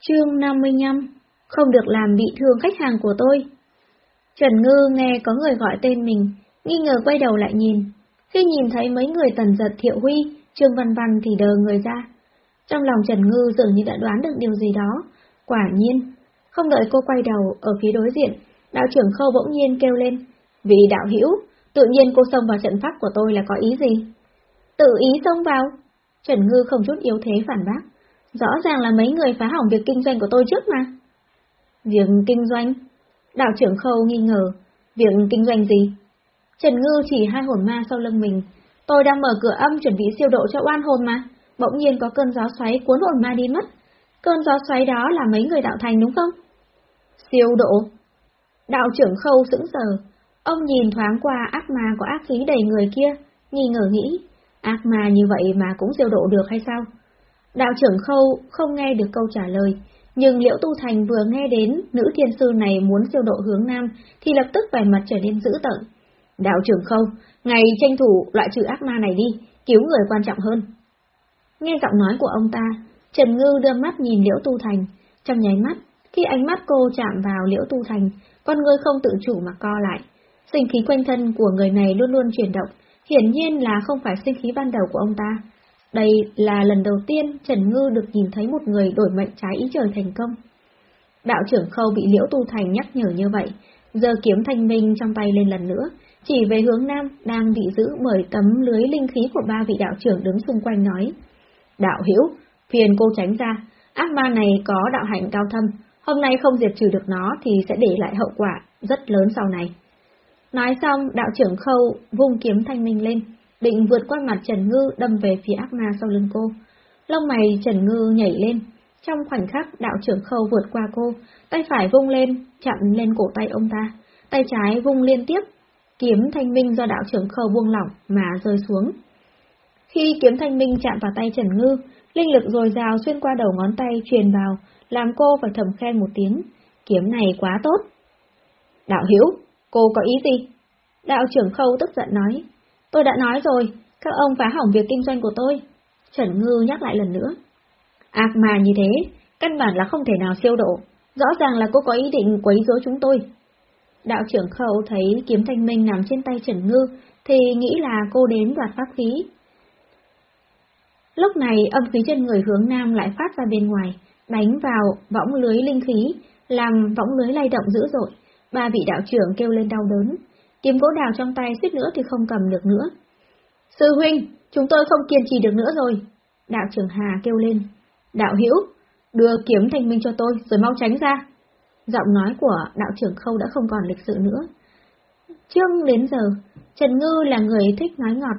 Chương 55 Không được làm bị thương khách hàng của tôi Trần Ngư nghe có người gọi tên mình, nghi ngờ quay đầu lại nhìn. Khi nhìn thấy mấy người tần giật thiệu huy, Trương Văn Văn thì đờ người ra. Trong lòng Trần Ngư dường như đã đoán được điều gì đó. Quả nhiên, không đợi cô quay đầu ở phía đối diện, đạo trưởng khâu bỗng nhiên kêu lên. Vì đạo hữu tự nhiên cô xông vào trận pháp của tôi là có ý gì? Tự ý xông vào? Trần Ngư không chút yếu thế phản bác. Rõ ràng là mấy người phá hỏng việc kinh doanh của tôi trước mà. Việc kinh doanh? Đạo trưởng khâu nghi ngờ. Việc kinh doanh gì? Trần Ngư chỉ hai hồn ma sau lưng mình. Tôi đang mở cửa âm chuẩn bị siêu độ cho oan hồn mà. Bỗng nhiên có cơn gió xoáy cuốn hồn ma đi mất. Cơn gió xoáy đó là mấy người đạo thành đúng không? Siêu độ. Đạo trưởng khâu sững sờ. Ông nhìn thoáng qua ác ma có ác khí đầy người kia, nghi ngờ nghĩ, ác ma như vậy mà cũng siêu độ được hay sao? Đạo trưởng khâu không nghe được câu trả lời, nhưng Liễu Tu Thành vừa nghe đến nữ thiên sư này muốn siêu độ hướng nam, thì lập tức vẻ mặt trở nên dữ tợn. Đạo trưởng khâu, ngày tranh thủ loại trừ ác ma này đi, cứu người quan trọng hơn. Nghe giọng nói của ông ta, Trần Ngư đưa mắt nhìn Liễu Tu Thành, trong nháy mắt, khi ánh mắt cô chạm vào Liễu Tu Thành, con người không tự chủ mà co lại. Sinh khí quanh thân của người này luôn luôn chuyển động, hiển nhiên là không phải sinh khí ban đầu của ông ta. Đây là lần đầu tiên Trần Ngư được nhìn thấy một người đổi mệnh trái ý trời thành công. Đạo trưởng khâu bị Liễu Tu Thành nhắc nhở như vậy, giờ kiếm thanh minh trong tay lên lần nữa, chỉ về hướng nam đang bị giữ bởi tấm lưới linh khí của ba vị đạo trưởng đứng xung quanh nói. Đạo hiểu, phiền cô tránh ra, ác ma này có đạo hạnh cao thâm, hôm nay không diệt trừ được nó thì sẽ để lại hậu quả rất lớn sau này. Nói xong, đạo trưởng khâu vung kiếm thanh minh lên, định vượt qua mặt Trần Ngư đâm về phía ác ma sau lưng cô. Lông mày Trần Ngư nhảy lên, trong khoảnh khắc đạo trưởng khâu vượt qua cô, tay phải vung lên, chặn lên cổ tay ông ta, tay trái vung liên tiếp, kiếm thanh minh do đạo trưởng khâu buông lỏng mà rơi xuống. Khi kiếm thanh minh chạm vào tay Trần Ngư, linh lực dồi dào xuyên qua đầu ngón tay truyền vào, làm cô phải thầm khen một tiếng, kiếm này quá tốt. Đạo hiểu, cô có ý gì? Đạo trưởng khâu tức giận nói, tôi đã nói rồi, các ông phá hỏng việc kinh doanh của tôi. Trần Ngư nhắc lại lần nữa. Ác mà như thế, căn bản là không thể nào siêu độ, rõ ràng là cô có ý định quấy rối chúng tôi. Đạo trưởng khẩu thấy kiếm thanh minh nằm trên tay Trần Ngư, thì nghĩ là cô đến đoạt pháp khí. Lúc này âm khí trên người hướng nam lại phát ra bên ngoài, đánh vào võng lưới linh khí, làm võng lưới lay động dữ dội. Ba vị đạo trưởng kêu lên đau đớn, kiếm gỗ đào trong tay suýt nữa thì không cầm được nữa. Sư huynh, chúng tôi không kiên trì được nữa rồi. Đạo trưởng Hà kêu lên. Đạo Hữu đưa kiếm thanh minh cho tôi rồi mau tránh ra. Giọng nói của đạo trưởng khâu đã không còn lịch sự nữa. Trước đến giờ, Trần Ngư là người thích nói ngọt.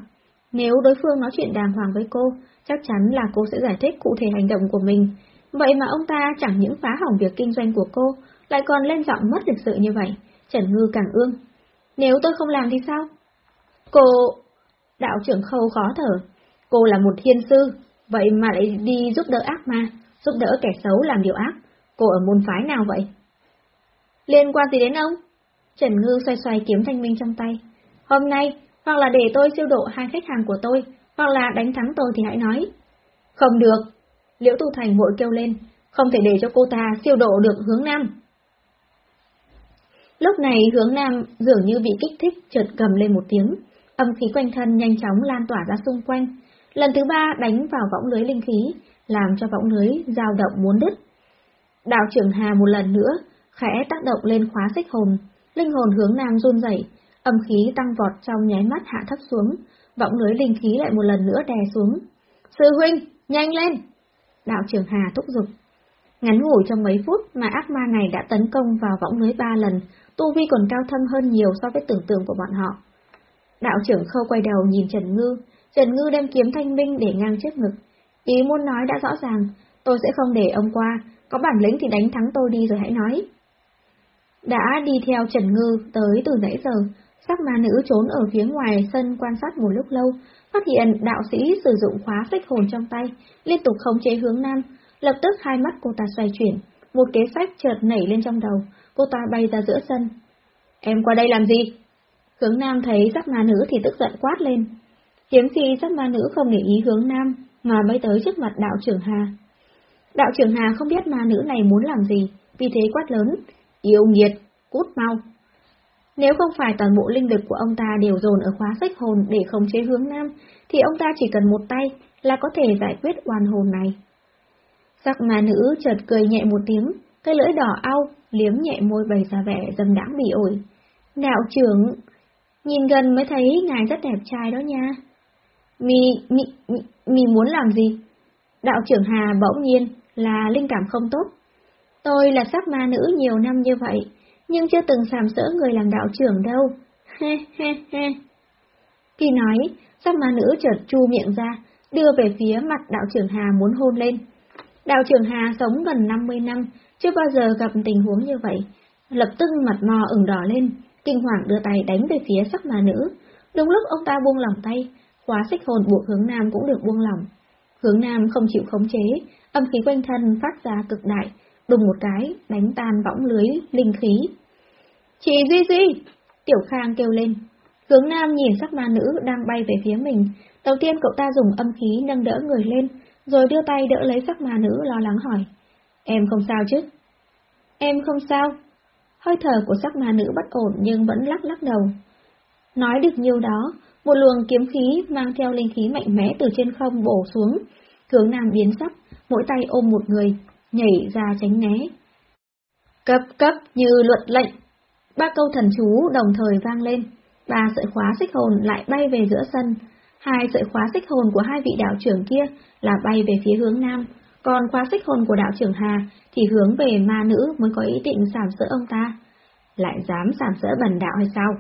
Nếu đối phương nói chuyện đàng hoàng với cô, chắc chắn là cô sẽ giải thích cụ thể hành động của mình. Vậy mà ông ta chẳng những phá hỏng việc kinh doanh của cô, lại còn lên giọng mất lịch sự như vậy. Trần Ngư càng ương. Nếu tôi không làm thì sao? Cô... Đạo trưởng khâu khó thở. Cô là một thiên sư, vậy mà lại đi giúp đỡ ác ma, giúp đỡ kẻ xấu làm điều ác. Cô ở môn phái nào vậy? Liên quan gì đến ông? Trần Ngư xoay xoay kiếm thanh minh trong tay. Hôm nay, hoặc là để tôi siêu độ hai khách hàng của tôi, hoặc là đánh thắng tôi thì hãy nói. Không được. Liễu Tu Thành vội kêu lên, không thể để cho cô ta siêu độ được hướng nam. Lúc này hướng nam dường như bị kích thích chợt cầm lên một tiếng, âm khí quanh thân nhanh chóng lan tỏa ra xung quanh. Lần thứ ba đánh vào võng lưới linh khí, làm cho võng lưới dao động muốn đứt. Đạo trưởng Hà một lần nữa, khẽ tác động lên khóa xích hồn, linh hồn hướng nam run rẩy, âm khí tăng vọt trong nháy mắt hạ thấp xuống, võng lưới linh khí lại một lần nữa đè xuống. Sư huynh, nhanh lên! Đạo trưởng Hà thúc giục. Ngắn ngủi trong mấy phút mà ác ma này đã tấn công vào võng lưới ba lần, tu vi còn cao thâm hơn nhiều so với tưởng tượng của bọn họ. Đạo trưởng khâu quay đầu nhìn Trần Ngư, Trần Ngư đem kiếm thanh minh để ngang trước ngực. Ý muốn nói đã rõ ràng, tôi sẽ không để ông qua, có bản lĩnh thì đánh thắng tôi đi rồi hãy nói. Đã đi theo Trần Ngư tới từ nãy giờ, sắc ma nữ trốn ở phía ngoài sân quan sát một lúc lâu, phát hiện đạo sĩ sử dụng khóa phách hồn trong tay, liên tục khống chế hướng nam, lập tức hai mắt cô ta xoay chuyển, một kế sách chợt nảy lên trong đầu, cô ta bay ra giữa sân. Em qua đây làm gì? Hướng nam thấy sắc ma nữ thì tức giận quát lên. Hiếm khi sắc ma nữ không để ý hướng nam, mà bay tới trước mặt đạo trưởng Hà. Đạo trưởng Hà không biết ma nữ này muốn làm gì, vì thế quát lớn, yêu nghiệt, cút mau. Nếu không phải toàn bộ linh lực của ông ta đều dồn ở khóa sách hồn để khống chế hướng nam, thì ông ta chỉ cần một tay là có thể giải quyết oan hồn này. Sắc ma nữ chợt cười nhẹ một tiếng, cái lưỡi đỏ au, liếm nhẹ môi bày ra vẻ dâm đãng bị ổi. Đạo trưởng, nhìn gần mới thấy ngài rất đẹp trai đó nha. Mi, mi, mi, mì muốn làm gì? Đạo trưởng Hà bỗng nhiên là linh cảm không tốt. Tôi là sắc ma nữ nhiều năm như vậy, nhưng chưa từng sàm sỡ người làm đạo trưởng đâu. He he he. Khi nói, sắc ma nữ chợt chu miệng ra, đưa về phía mặt đạo trưởng Hà muốn hôn lên. Đạo trưởng Hà sống gần 50 năm, chưa bao giờ gặp tình huống như vậy. Lập tức mặt mò ửng đỏ lên, kinh hoàng đưa tay đánh về phía sắc ma nữ. Đúng lúc ông ta buông lỏng tay, khóa xích hồn buộc hướng nam cũng được buông lỏng. Hướng nam không chịu khống chế, âm khí quanh thân phát ra cực đại, đùng một cái, đánh tan võng lưới, linh khí. Chị Duy Duy! Tiểu Khang kêu lên. Hướng nam nhìn sắc ma nữ đang bay về phía mình. Đầu tiên cậu ta dùng âm khí nâng đỡ người lên, rồi đưa tay đỡ lấy sắc ma nữ lo lắng hỏi. Em không sao chứ? Em không sao. Hơi thở của sắc ma nữ bất ổn nhưng vẫn lắc lắc đầu. Nói được nhiều đó, một luồng kiếm khí mang theo linh khí mạnh mẽ từ trên không bổ xuống, hướng nam biến sắc, mỗi tay ôm một người, nhảy ra tránh né. Cấp cấp như luật lệnh. Ba câu thần chú đồng thời vang lên, ba sợi khóa xích hồn lại bay về giữa sân. Hai sợi khóa xích hồn của hai vị đạo trưởng kia là bay về phía hướng nam, còn khóa xích hồn của đạo trưởng Hà thì hướng về ma nữ mới có ý định sảm sỡ ông ta. Lại dám sảm sỡ bần đạo hay sao?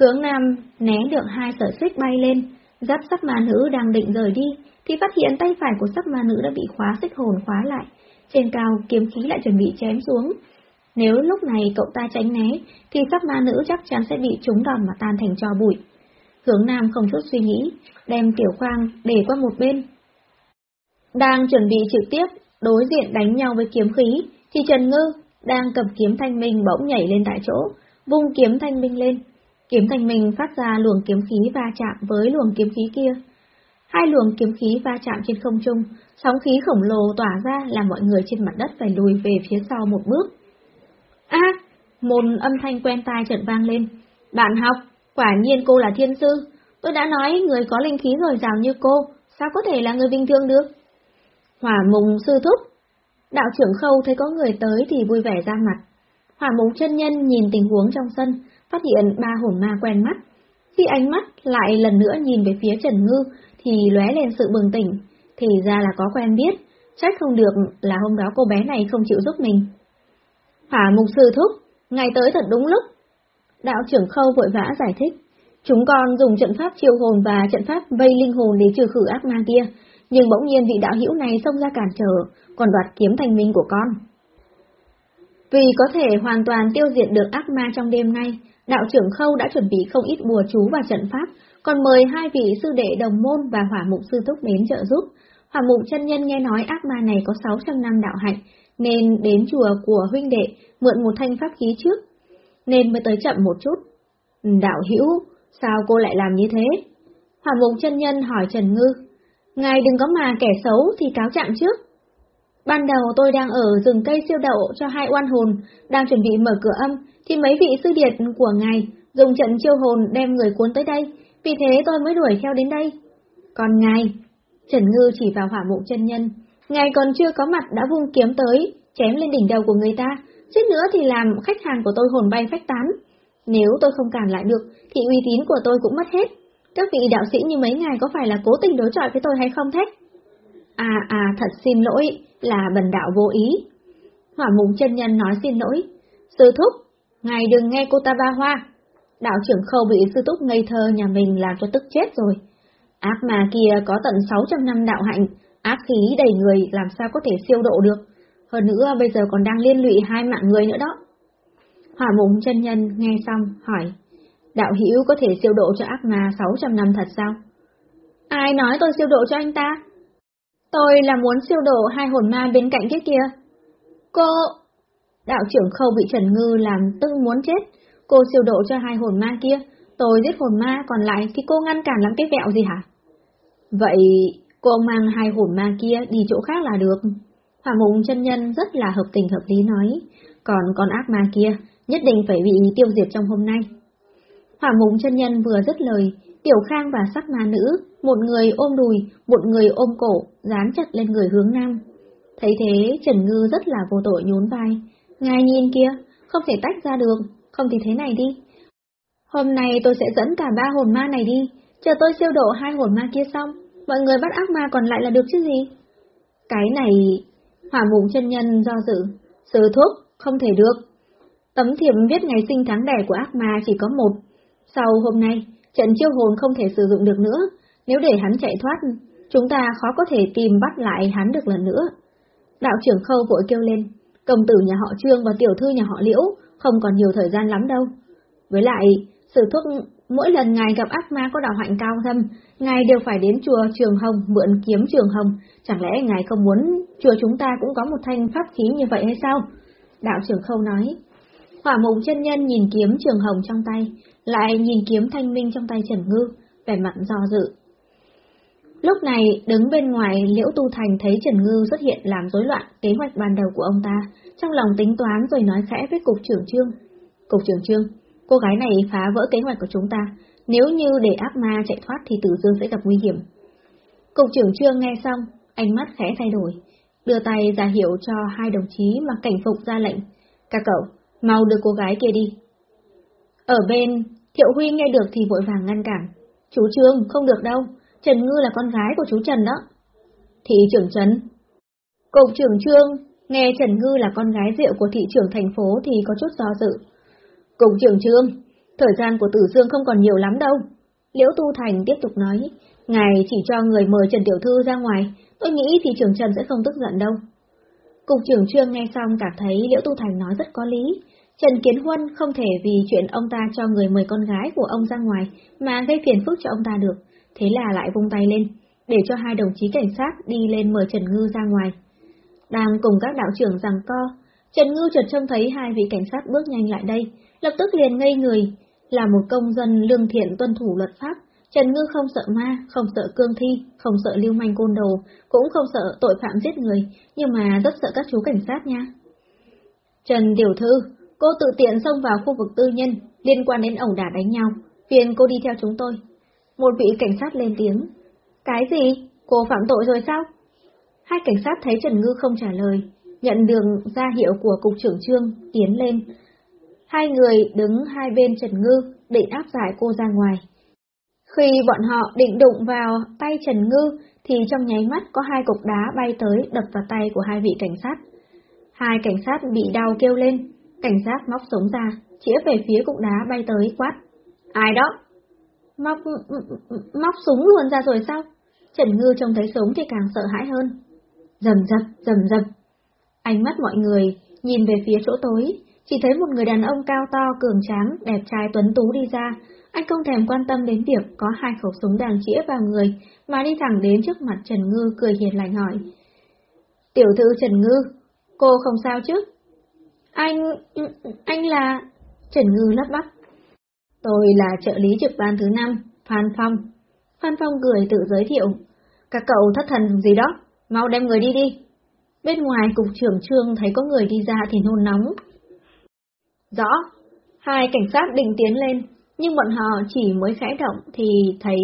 Hướng nam né được hai sợi xích bay lên, dắt sắc ma nữ đang định rời đi, thì phát hiện tay phải của sắc ma nữ đã bị khóa xích hồn khóa lại. Trên cao, kiếm khí lại chuẩn bị chém xuống. Nếu lúc này cậu ta tránh né, thì sắc ma nữ chắc chắn sẽ bị trúng đòn mà tan thành cho bụi. Hướng Nam không chút suy nghĩ, đem tiểu khoang để qua một bên. Đang chuẩn bị trực tiếp, đối diện đánh nhau với kiếm khí, thì Trần Ngư đang cầm kiếm thanh minh bỗng nhảy lên tại chỗ, vung kiếm thanh minh lên. Kiếm thanh minh phát ra luồng kiếm khí va chạm với luồng kiếm khí kia. Hai luồng kiếm khí va chạm trên không trung, sóng khí khổng lồ tỏa ra làm mọi người trên mặt đất phải lùi về phía sau một bước. A, một âm thanh quen tai chợt vang lên. Bạn học, quả nhiên cô là thiên sư. Tôi đã nói người có linh khí rồi dào như cô, sao có thể là người bình thường được? Hỏa mùng sư thúc. Đạo trưởng khâu thấy có người tới thì vui vẻ ra mặt. Hỏa mùng chân nhân nhìn tình huống trong sân, phát hiện ba hồn ma quen mắt. Khi ánh mắt lại lần nữa nhìn về phía Trần Ngư thì lóe lên sự bừng tỉnh, thì ra là có quen biết, trách không được là hôm đó cô bé này không chịu giúp mình. Hỏa mục sư thúc, ngày tới thật đúng lúc. Đạo trưởng khâu vội vã giải thích, chúng con dùng trận pháp chiêu hồn và trận pháp vây linh hồn để trừ khử ác ma kia, nhưng bỗng nhiên vị đạo hữu này xông ra cản trở, còn đoạt kiếm thành minh của con. Vì có thể hoàn toàn tiêu diệt được ác ma trong đêm nay, đạo trưởng khâu đã chuẩn bị không ít bùa chú và trận pháp, còn mời hai vị sư đệ đồng môn và hỏa mục sư thúc đến trợ giúp. Hỏa mục chân nhân nghe nói ác ma này có 600 năm đạo hạnh, nên đến chùa của huynh đệ mượn một thanh pháp khí trước, nên mới tới chậm một chút. Đạo hữu, sao cô lại làm như thế? Hỏa mục chân nhân hỏi Trần Ngư, ngài đừng có mà kẻ xấu thì cáo trạng trước. Ban đầu tôi đang ở rừng cây siêu đậu cho hai oan hồn, đang chuẩn bị mở cửa âm, thì mấy vị sư điệt của ngài dùng trận chiêu hồn đem người cuốn tới đây, vì thế tôi mới đuổi theo đến đây. Còn ngài, Trần Ngư chỉ vào hỏa mộ chân nhân, ngài còn chưa có mặt đã vung kiếm tới, chém lên đỉnh đầu của người ta, suýt nữa thì làm khách hàng của tôi hồn bay phách tán. Nếu tôi không cản lại được, thì uy tín của tôi cũng mất hết. Các vị đạo sĩ như mấy ngài có phải là cố tình đối chọi với tôi hay không thế? À à, thật xin lỗi, là bần đạo vô ý. Hỏa mùng chân nhân nói xin lỗi. Sư thúc, ngài đừng nghe cô ta ba hoa. Đạo trưởng khâu bị sư thúc ngây thơ nhà mình làm cho tức chết rồi. Ác mà kia có tận 600 năm đạo hạnh, ác khí đầy người làm sao có thể siêu độ được. Hơn nữa bây giờ còn đang liên lụy hai mạng người nữa đó. Hỏa mùng chân nhân nghe xong hỏi, đạo hữu có thể siêu độ cho ác ma 600 năm thật sao? Ai nói tôi siêu độ cho anh ta? Tôi là muốn siêu độ hai hồn ma bên cạnh kia kia. Cô... Đạo trưởng khâu bị Trần Ngư làm tưng muốn chết. Cô siêu độ cho hai hồn ma kia, tôi giết hồn ma còn lại thì cô ngăn cản làm cái vẹo gì hả? Vậy cô mang hai hồn ma kia đi chỗ khác là được. Hỏa mùng chân nhân rất là hợp tình hợp lý nói, còn con ác ma kia nhất định phải bị tiêu diệt trong hôm nay. Hỏa mùng chân nhân vừa dứt lời, Tiểu Khang và sắc ma nữ, một người ôm đùi, một người ôm cổ, dán chặt lên người hướng nam. Thấy thế, Trần Ngư rất là vô tội nhún vai. Ngài nhìn kia, không thể tách ra được, không thì thế này đi. Hôm nay tôi sẽ dẫn cả ba hồn ma này đi, chờ tôi siêu độ hai hồn ma kia xong, mọi người bắt ác ma còn lại là được chứ gì? Cái này, hỏa mùng chân nhân do dự, sứ thuốc, không thể được. Tấm thiệp viết ngày sinh tháng đẻ của ác ma chỉ có một. Sau hôm nay, trận chiêu hồn không thể sử dụng được nữa, nếu để hắn chạy thoát, chúng ta khó có thể tìm bắt lại hắn được lần nữa. Đạo trưởng khâu vội kêu lên, công tử nhà họ Trương và tiểu thư nhà họ Liễu không còn nhiều thời gian lắm đâu. Với lại, sử thuốc mỗi lần ngài gặp ác ma có đạo hạnh cao thâm, ngài đều phải đến chùa Trường Hồng mượn kiếm Trường Hồng, chẳng lẽ ngài không muốn chùa chúng ta cũng có một thanh pháp khí như vậy hay sao? Đạo trưởng khâu nói. Hỏa mục chân nhân nhìn kiếm Trường Hồng trong tay, lại nhìn kiếm thanh minh trong tay Trần Ngư, vẻ mặt do dự. Lúc này, đứng bên ngoài, Liễu Tu Thành thấy Trần Ngư xuất hiện làm rối loạn kế hoạch ban đầu của ông ta, trong lòng tính toán rồi nói khẽ với Cục trưởng Trương. Cục trưởng Trương, cô gái này phá vỡ kế hoạch của chúng ta, nếu như để ác ma chạy thoát thì Tử Dương sẽ gặp nguy hiểm. Cục trưởng Trương nghe xong, ánh mắt khẽ thay đổi, đưa tay ra hiệu cho hai đồng chí mặc cảnh phục ra lệnh. Các cậu, mau đưa cô gái kia đi. Ở bên, Thiệu Huy nghe được thì vội vàng ngăn cản. Chú Trương, không được đâu, Trần Ngư là con gái của chú Trần đó. Thị trưởng Trần. Cục trưởng Trương, nghe Trần Ngư là con gái rượu của thị trưởng thành phố thì có chút do dự. Cục trưởng Trương, thời gian của Tử Dương không còn nhiều lắm đâu. Liễu Tu Thành tiếp tục nói, ngài chỉ cho người mời Trần Tiểu Thư ra ngoài, tôi nghĩ thì trưởng Trần sẽ không tức giận đâu. Cục trưởng Trương nghe xong cảm thấy Liễu Tu Thành nói rất có lý. Trần Kiến Huân không thể vì chuyện ông ta cho người mời con gái của ông ra ngoài mà gây phiền phức cho ông ta được thế là lại vung tay lên, để cho hai đồng chí cảnh sát đi lên mời Trần Ngư ra ngoài. Đang cùng các đạo trưởng rằng co, Trần Ngư chợt trông thấy hai vị cảnh sát bước nhanh lại đây, lập tức liền ngây người, là một công dân lương thiện tuân thủ luật pháp, Trần Ngư không sợ ma, không sợ cương thi, không sợ lưu manh côn đồ, cũng không sợ tội phạm giết người, nhưng mà rất sợ các chú cảnh sát nha. Trần Tiểu Thư, cô tự tiện xông vào khu vực tư nhân, liên quan đến ẩu đả đánh nhau, phiền cô đi theo chúng tôi. Một vị cảnh sát lên tiếng. Cái gì? Cô phạm tội rồi sao? Hai cảnh sát thấy Trần Ngư không trả lời, nhận đường ra hiệu của cục trưởng trương, tiến lên. Hai người đứng hai bên Trần Ngư, định áp giải cô ra ngoài. Khi bọn họ định đụng vào tay Trần Ngư, thì trong nháy mắt có hai cục đá bay tới đập vào tay của hai vị cảnh sát. Hai cảnh sát bị đau kêu lên, cảnh sát móc súng ra, chĩa về phía cục đá bay tới quát. Ai đó? Móc, móc súng luôn ra rồi sao? Trần Ngư trông thấy súng thì càng sợ hãi hơn. Dầm dập, dầm dập. Ánh mắt mọi người nhìn về phía chỗ tối, chỉ thấy một người đàn ông cao to, cường tráng, đẹp trai tuấn tú đi ra. Anh không thèm quan tâm đến việc có hai khẩu súng đang chĩa vào người, mà đi thẳng đến trước mặt Trần Ngư cười hiền lành hỏi. Tiểu thư Trần Ngư, cô không sao chứ? Anh... anh là... Trần Ngư lắp bắp. Tôi là trợ lý trực ban thứ năm, Phan Phong. Phan Phong cười tự giới thiệu. Các cậu thất thần gì đó, mau đem người đi đi. Bên ngoài cục trưởng trương thấy có người đi ra thì nôn nóng. Rõ, hai cảnh sát định tiến lên, nhưng bọn họ chỉ mới khẽ động thì thấy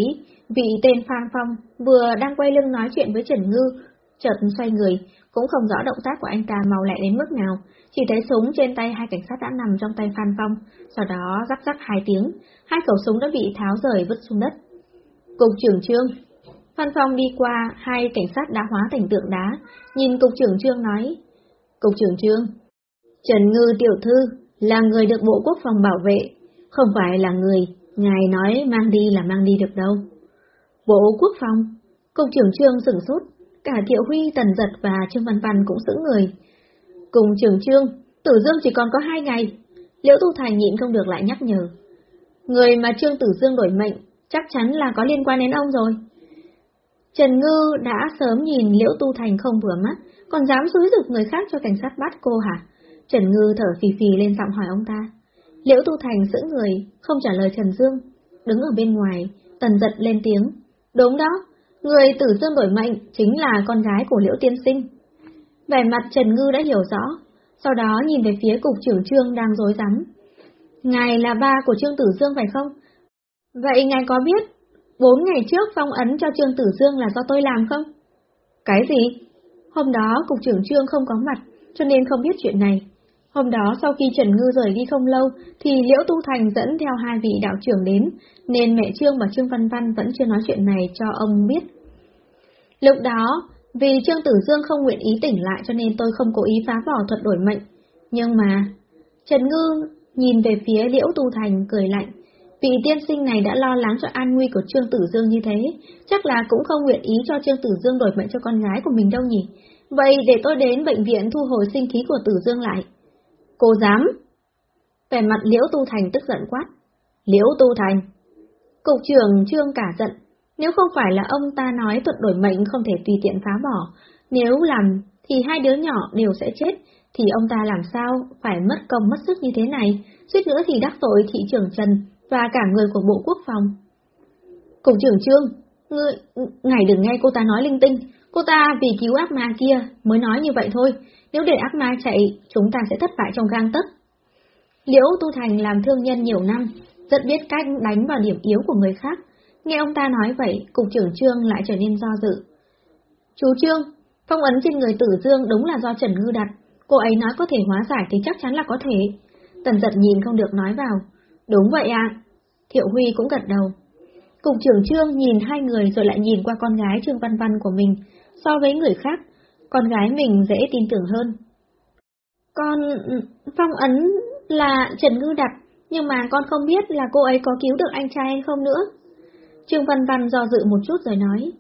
vị tên Phan Phong vừa đang quay lưng nói chuyện với Trần Ngư, chợt xoay người, cũng không rõ động tác của anh ta màu lẹ đến mức nào, chỉ thấy súng trên tay hai cảnh sát đã nằm trong tay Phan Phong, sau đó rắc rắc hai tiếng, hai khẩu súng đã bị tháo rời vứt xuống đất. Cục trưởng trương Phan Phong đi qua, hai cảnh sát đã hóa thành tượng đá, nhìn cục trưởng trương nói. Cục trưởng trương, Trần Ngư tiểu thư là người được Bộ Quốc phòng bảo vệ, không phải là người, ngài nói mang đi là mang đi được đâu. Bộ Quốc phòng, cục trưởng trương sửng sốt, cả Thiệu Huy, Tần Giật và Trương Văn Văn cũng sững người. Cùng trưởng trương, Tử Dương chỉ còn có hai ngày. Liễu Tu Thành nhịn không được lại nhắc nhở. Người mà Trương Tử Dương đổi mệnh, chắc chắn là có liên quan đến ông rồi. Trần Ngư đã sớm nhìn Liễu Tu Thành không vừa mắt, còn dám xúi dục người khác cho cảnh sát bắt cô hả? Trần Ngư thở phì phì lên giọng hỏi ông ta. Liễu Tu Thành giữ người, không trả lời Trần Dương. Đứng ở bên ngoài, tần giật lên tiếng. Đúng đó, người tử dương đổi mệnh chính là con gái của Liễu Tiên Sinh. Vẻ mặt Trần Ngư đã hiểu rõ, sau đó nhìn về phía cục trưởng trương đang rối rắm. Ngài là ba của Trương Tử Dương phải không? Vậy ngài có biết, bốn ngày trước phong ấn cho Trương Tử Dương là do tôi làm không? Cái gì? Hôm đó cục trưởng trương không có mặt, cho nên không biết chuyện này. Hôm đó sau khi Trần Ngư rời đi không lâu, thì Liễu Tu Thành dẫn theo hai vị đạo trưởng đến, nên mẹ Trương và Trương Văn Văn vẫn chưa nói chuyện này cho ông biết. Lúc đó, vì Trương Tử Dương không nguyện ý tỉnh lại cho nên tôi không cố ý phá bỏ thuật đổi mệnh. Nhưng mà, Trần Ngư nhìn về phía Liễu Tu Thành cười lạnh. Vị tiên sinh này đã lo lắng cho an nguy của Trương Tử Dương như thế, chắc là cũng không nguyện ý cho Trương Tử Dương đổi mệnh cho con gái của mình đâu nhỉ. Vậy để tôi đến bệnh viện thu hồi sinh khí của Tử Dương lại. Cô dám? Vẻ mặt Liễu Tu Thành tức giận quát. Liễu Tu Thành. Cục trưởng Trương cả giận. Nếu không phải là ông ta nói thuật đổi mệnh không thể tùy tiện phá bỏ, nếu làm thì hai đứa nhỏ đều sẽ chết, thì ông ta làm sao phải mất công mất sức như thế này, suýt nữa thì đắc tội thị trưởng Trần và cả người của Bộ Quốc phòng. Cục trưởng Trương, ngươi, ngài đừng nghe cô ta nói linh tinh, cô ta vì cứu ác ma kia mới nói như vậy thôi, nếu để ác ma chạy, chúng ta sẽ thất bại trong gang tấc. Liễu Tu Thành làm thương nhân nhiều năm, rất biết cách đánh vào điểm yếu của người khác. Nghe ông ta nói vậy, cục trưởng Trương lại trở nên do dự. Chú Trương, phong ấn trên người tử dương đúng là do Trần Ngư đặt, cô ấy nói có thể hóa giải thì chắc chắn là có thể. Tần giật nhìn không được nói vào. Đúng vậy. À. Thiệu Huy cũng gật đầu. Cục trưởng Trương nhìn hai người rồi lại nhìn qua con gái Trương Văn Văn của mình. So với người khác, con gái mình dễ tin tưởng hơn. Con... Ừ, phong ấn là Trần Ngư đặt, nhưng mà con không biết là cô ấy có cứu được anh trai hay không nữa. Trương Văn Văn do dự một chút rồi nói.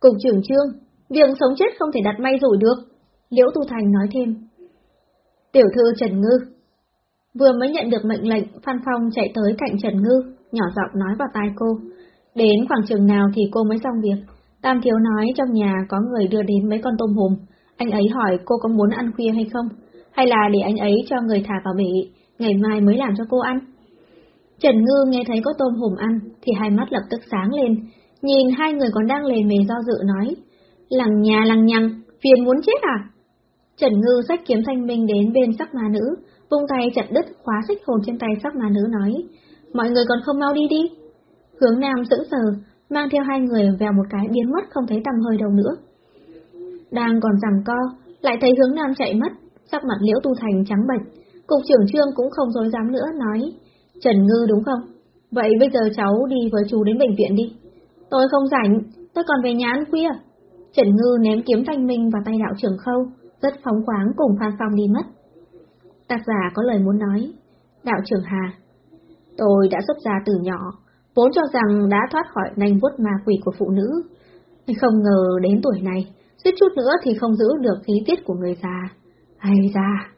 Cục trưởng Trương, việc sống chết không thể đặt may rủi được. Liễu Tu Thành nói thêm. Tiểu thư Trần Ngư. Vừa mới nhận được mệnh lệnh, Phan Phong chạy tới cạnh Trần Ngư, nhỏ giọng nói vào tai cô. Đến khoảng trường nào thì cô mới xong việc. Tam Thiếu nói trong nhà có người đưa đến mấy con tôm hùm. Anh ấy hỏi cô có muốn ăn khuya hay không? Hay là để anh ấy cho người thả vào bể, ngày mai mới làm cho cô ăn? Trần Ngư nghe thấy có tôm hùm ăn, thì hai mắt lập tức sáng lên. Nhìn hai người còn đang lề mề do dự nói. Lằng nhà lằng nhằng, phiền muốn chết à? Trần Ngư sách kiếm thanh minh đến bên sắc ma nữ, vung tay chặt đứt khóa xích hồn trên tay sắc mà nữ nói. Mọi người còn không mau đi đi. Hướng Nam sững sờ, mang theo hai người vào một cái biến mất không thấy tầm hơi đâu nữa. Đang còn rằng co, lại thấy hướng Nam chạy mất, sắc mặt liễu tu thành trắng bệch. Cục trưởng trương cũng không dối dám nữa, nói, Trần Ngư đúng không? Vậy bây giờ cháu đi với chú đến bệnh viện đi. Tôi không rảnh, tôi còn về nhà ăn khuya. Trần Ngư ném kiếm thanh minh vào tay đạo trưởng khâu, rất phóng khoáng cùng Phan Phong đi mất. Tác giả có lời muốn nói. Đạo trưởng Hà, tôi đã xuất gia từ nhỏ, vốn cho rằng đã thoát khỏi nanh vuốt ma quỷ của phụ nữ. Không ngờ đến tuổi này, suýt chút nữa thì không giữ được khí tiết của người già. Hay ra...